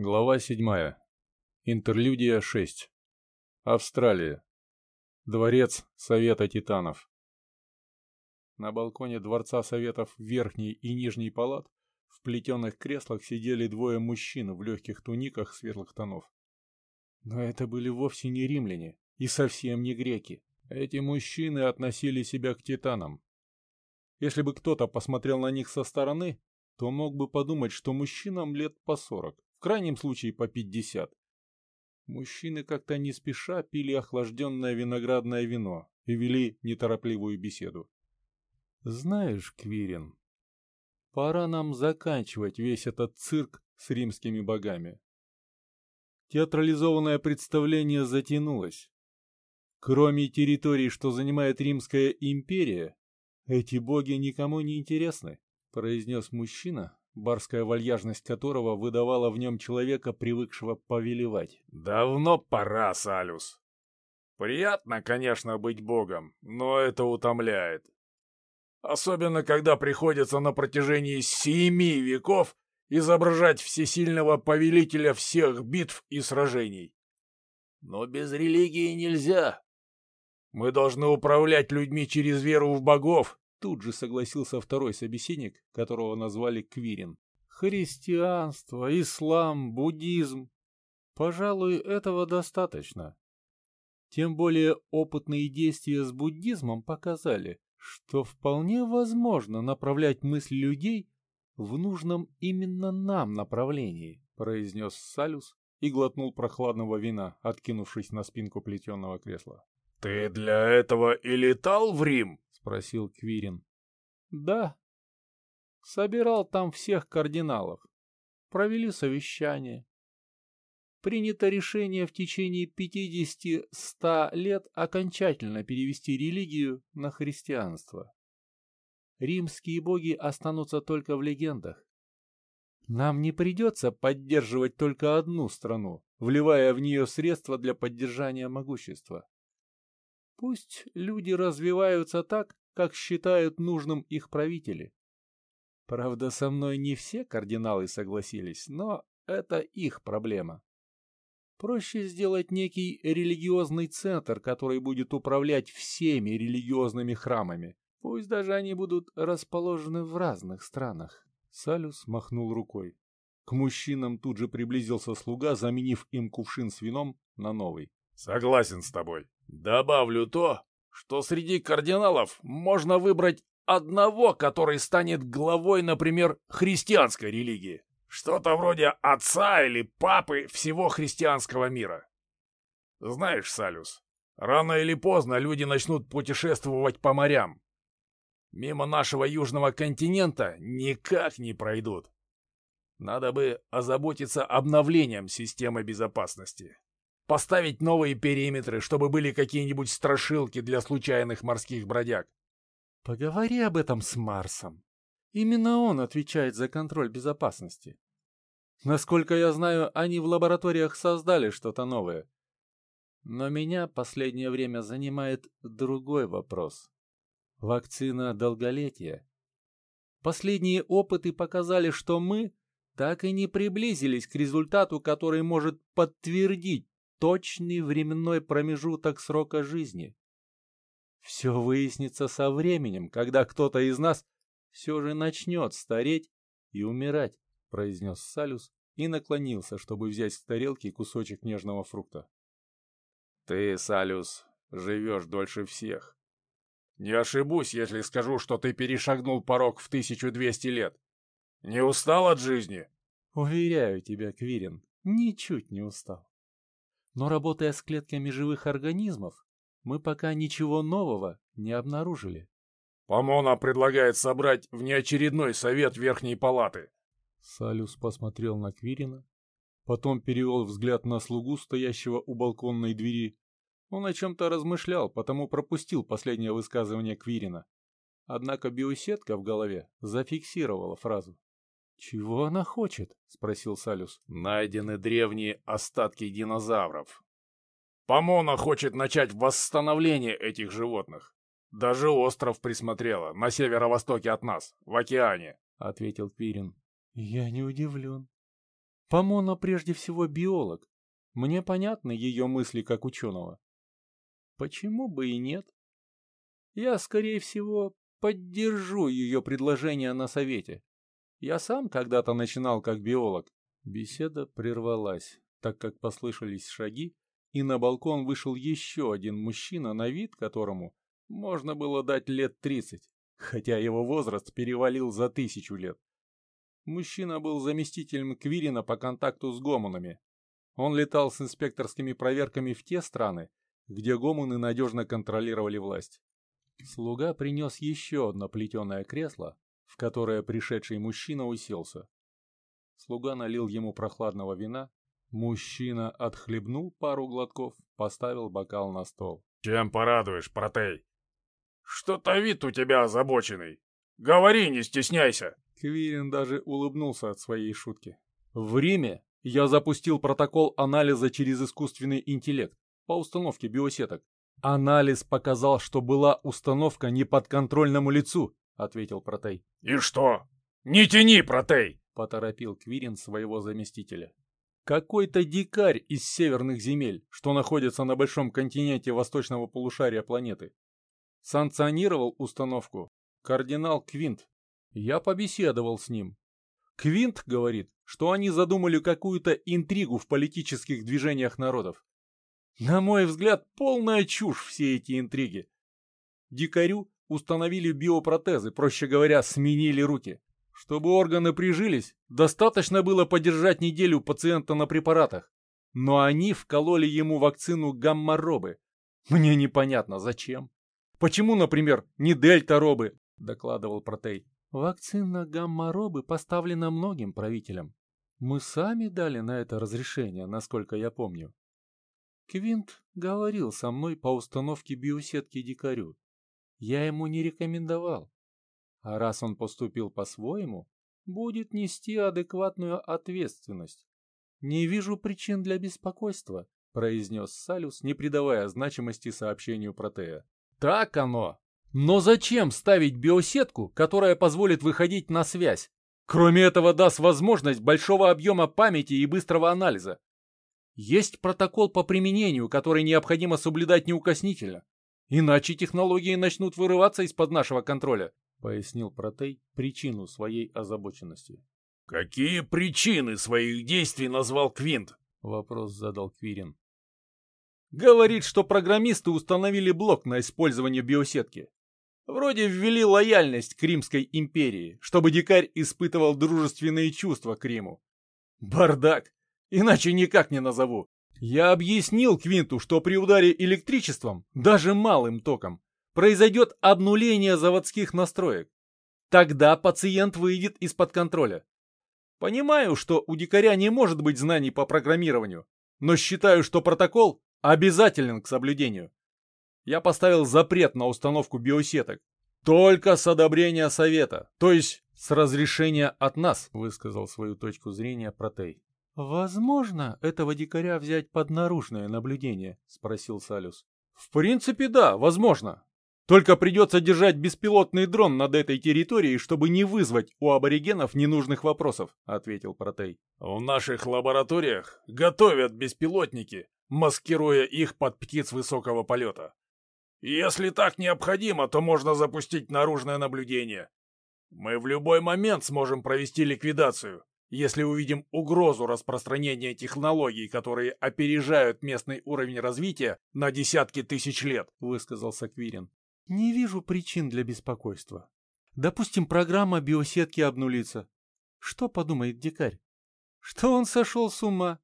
Глава 7. Интерлюдия 6. Австралия. Дворец Совета Титанов. На балконе Дворца Советов Верхней и Нижней палат в плетеных креслах сидели двое мужчин в легких туниках светлых тонов. Но это были вовсе не римляне и совсем не греки. Эти мужчины относили себя к титанам. Если бы кто-то посмотрел на них со стороны, то мог бы подумать, что мужчинам лет по сорок в крайнем случае по пятьдесят. Мужчины как-то не спеша пили охлажденное виноградное вино и вели неторопливую беседу. «Знаешь, Квирин, пора нам заканчивать весь этот цирк с римскими богами. Театрализованное представление затянулось. Кроме территорий, что занимает Римская империя, эти боги никому не интересны», — произнес мужчина, барская вальяжность которого выдавала в нем человека, привыкшего повелевать. «Давно пора, Салюс. Приятно, конечно, быть богом, но это утомляет. Особенно, когда приходится на протяжении семи веков изображать всесильного повелителя всех битв и сражений. Но без религии нельзя. Мы должны управлять людьми через веру в богов, Тут же согласился второй собеседник, которого назвали Квирин. Христианство, ислам, буддизм. Пожалуй, этого достаточно. Тем более опытные действия с буддизмом показали, что вполне возможно направлять мысли людей в нужном именно нам направлении, произнес Салюс и глотнул прохладного вина, откинувшись на спинку плетеного кресла. «Ты для этого и летал в Рим?» — спросил Квирин. «Да. Собирал там всех кардиналов. Провели совещание. Принято решение в течение 50-100 лет окончательно перевести религию на христианство. Римские боги останутся только в легендах. Нам не придется поддерживать только одну страну, вливая в нее средства для поддержания могущества. Пусть люди развиваются так, как считают нужным их правители. Правда, со мной не все кардиналы согласились, но это их проблема. Проще сделать некий религиозный центр, который будет управлять всеми религиозными храмами. Пусть даже они будут расположены в разных странах. Салюс махнул рукой. К мужчинам тут же приблизился слуга, заменив им кувшин с вином на новый. «Согласен с тобой. Добавлю то, что среди кардиналов можно выбрать одного, который станет главой, например, христианской религии. Что-то вроде отца или папы всего христианского мира. Знаешь, Салюс, рано или поздно люди начнут путешествовать по морям. Мимо нашего южного континента никак не пройдут. Надо бы озаботиться обновлением системы безопасности. Поставить новые периметры, чтобы были какие-нибудь страшилки для случайных морских бродяг. Поговори об этом с Марсом. Именно он отвечает за контроль безопасности. Насколько я знаю, они в лабораториях создали что-то новое. Но меня последнее время занимает другой вопрос. Вакцина долголетия. Последние опыты показали, что мы так и не приблизились к результату, который может подтвердить точный временной промежуток срока жизни. Все выяснится со временем, когда кто-то из нас все же начнет стареть и умирать, произнес Салюс и наклонился, чтобы взять с тарелки кусочек нежного фрукта. Ты, Салюс, живешь дольше всех. Не ошибусь, если скажу, что ты перешагнул порог в 1200 лет. Не устал от жизни? Уверяю тебя, Квирин, ничуть не устал. Но работая с клетками живых организмов, мы пока ничего нового не обнаружили. Помона предлагает собрать внеочередной совет Верхней Палаты. Салюс посмотрел на Квирина, потом перевел взгляд на слугу, стоящего у балконной двери. Он о чем-то размышлял, потому пропустил последнее высказывание Квирина. Однако биосетка в голове зафиксировала фразу. «Чего она хочет?» — спросил Салюс. «Найдены древние остатки динозавров. Помона хочет начать восстановление этих животных. Даже остров присмотрела, на северо-востоке от нас, в океане», — ответил Квирин. «Я не удивлен. Помона прежде всего биолог. Мне понятны ее мысли как ученого. Почему бы и нет? Я, скорее всего, поддержу ее предложение на совете. Я сам когда-то начинал как биолог. Беседа прервалась, так как послышались шаги, и на балкон вышел еще один мужчина, на вид которому можно было дать лет тридцать, хотя его возраст перевалил за тысячу лет. Мужчина был заместителем Квирина по контакту с гомонами. Он летал с инспекторскими проверками в те страны, где гомоны надежно контролировали власть. Слуга принес еще одно плетеное кресло, в которое пришедший мужчина уселся. Слуга налил ему прохладного вина. Мужчина отхлебнул пару глотков, поставил бокал на стол. «Чем порадуешь, Протей? Что-то вид у тебя озабоченный. Говори, не стесняйся!» Квирин даже улыбнулся от своей шутки. «В Риме я запустил протокол анализа через искусственный интеллект по установке биосеток. Анализ показал, что была установка не подконтрольному лицу, ответил Протей. И что? Не тяни, Протей! Поторопил Квирин своего заместителя. Какой-то дикарь из северных земель, что находится на большом континенте восточного полушария планеты. Санкционировал установку кардинал Квинт. Я побеседовал с ним. Квинт говорит, что они задумали какую-то интригу в политических движениях народов. На мой взгляд, полная чушь все эти интриги. Дикарю установили биопротезы, проще говоря, сменили руки. Чтобы органы прижились, достаточно было подержать неделю пациента на препаратах. Но они вкололи ему вакцину гамма-робы. Мне непонятно, зачем. Почему, например, не дельта-робы, докладывал Протей. Вакцина гамма-робы поставлена многим правителям. Мы сами дали на это разрешение, насколько я помню. Квинт говорил со мной по установке биосетки дикарю. Я ему не рекомендовал. А раз он поступил по-своему, будет нести адекватную ответственность. Не вижу причин для беспокойства, произнес Салюс, не придавая значимости сообщению Протея. Так оно. Но зачем ставить биосетку, которая позволит выходить на связь? Кроме этого, даст возможность большого объема памяти и быстрого анализа. Есть протокол по применению, который необходимо соблюдать неукоснительно. Иначе технологии начнут вырываться из-под нашего контроля, пояснил Протей причину своей озабоченности. Какие причины своих действий назвал Квинт? Вопрос задал Квирин. Говорит, что программисты установили блок на использование биосетки. Вроде ввели лояльность к Римской империи, чтобы дикарь испытывал дружественные чувства к Риму. Бардак! Иначе никак не назову. Я объяснил Квинту, что при ударе электричеством, даже малым током, произойдет обнуление заводских настроек. Тогда пациент выйдет из-под контроля. Понимаю, что у дикаря не может быть знаний по программированию, но считаю, что протокол обязателен к соблюдению. Я поставил запрет на установку биосеток. Только с одобрения совета, то есть с разрешения от нас, высказал свою точку зрения Протей. «Возможно, этого дикаря взять под наружное наблюдение?» — спросил Салюс. «В принципе, да, возможно. Только придется держать беспилотный дрон над этой территорией, чтобы не вызвать у аборигенов ненужных вопросов», — ответил Протей. «В наших лабораториях готовят беспилотники, маскируя их под птиц высокого полета. Если так необходимо, то можно запустить наружное наблюдение. Мы в любой момент сможем провести ликвидацию, если увидим угрозу распространения технологий, которые опережают местный уровень развития на десятки тысяч лет, высказался Квирин. Не вижу причин для беспокойства. Допустим, программа биосетки обнулится. Что подумает дикарь? Что он сошел с ума?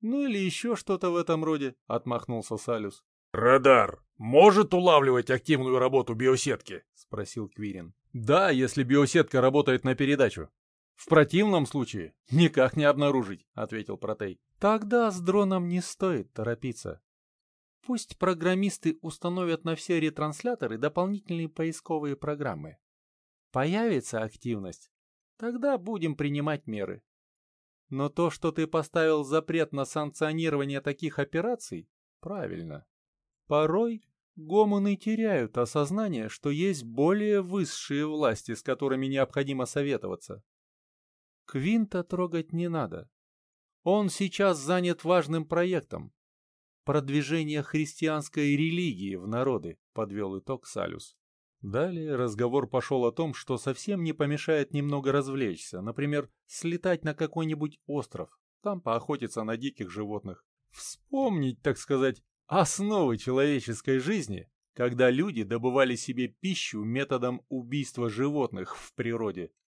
Ну или еще что-то в этом роде, отмахнулся Салюс. Радар может улавливать активную работу биосетки? Спросил Квирин. Да, если биосетка работает на передачу. В противном случае никак не обнаружить, ответил Протей. Тогда с дроном не стоит торопиться. Пусть программисты установят на все ретрансляторы дополнительные поисковые программы. Появится активность, тогда будем принимать меры. Но то, что ты поставил запрет на санкционирование таких операций, правильно. Порой гомоны теряют осознание, что есть более высшие власти, с которыми необходимо советоваться. Квинта трогать не надо. Он сейчас занят важным проектом. Продвижение христианской религии в народы, подвел итог Салюс. Далее разговор пошел о том, что совсем не помешает немного развлечься, например, слетать на какой-нибудь остров, там поохотиться на диких животных. Вспомнить, так сказать, основы человеческой жизни, когда люди добывали себе пищу методом убийства животных в природе,